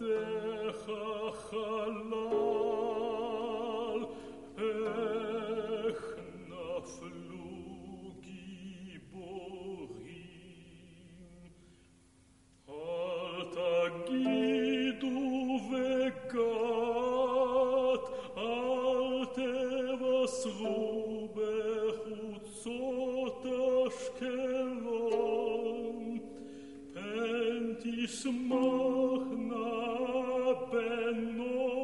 Deja jalar. ti magna na benno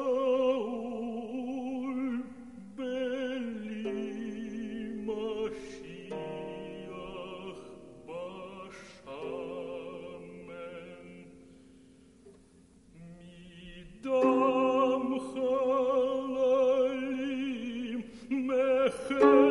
fait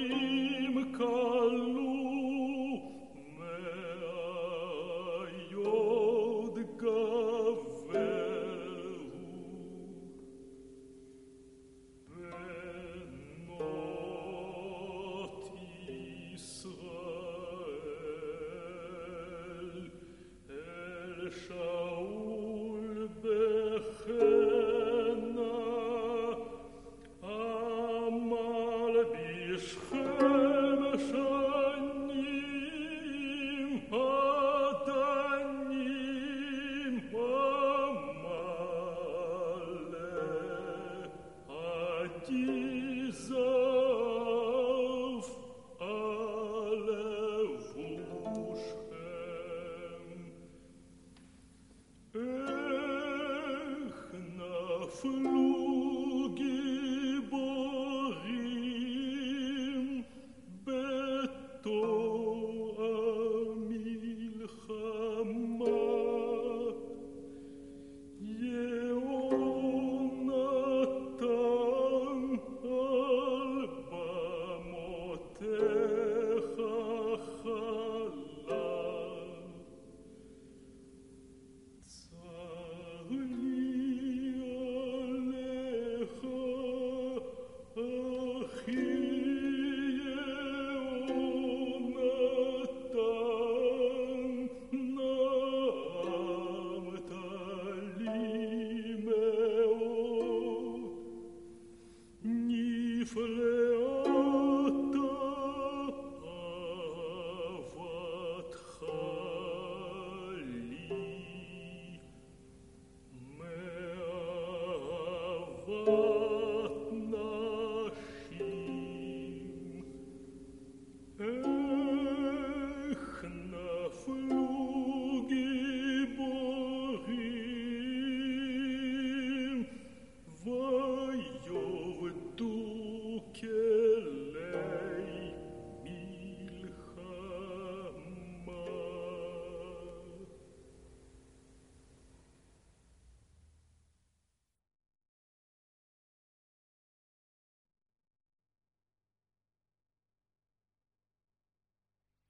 Shaul-Bechena Amal-Bishcha floor.